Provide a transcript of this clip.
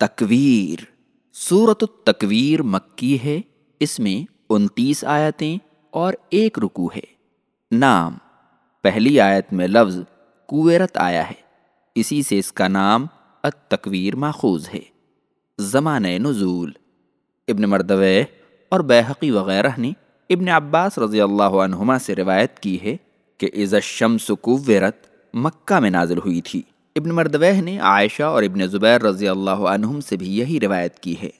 التکویر صورت التکویر مکی ہے۔ اس میں انتیس آیتیں اور ایک رکو ہے۔ نام۔ پہلی آیت میں لفظ کویرت آیا ہے۔ اسی سے اس کا نام التکویر ماخوذ ہے۔ زمانۂ نزول۔ ابن مردوے اور بحقی وغیرہ نے ابن عباس رضی اللہ عنہما سے روایت کی ہے کہ عز الشمس کویرت، مکہ میں نازل ہوئی تھی۔ ابن مردوہ نے عائشہ اور ابن زبیر رضی اللہ عنہم سے بھی یہی روایت کی ہے۔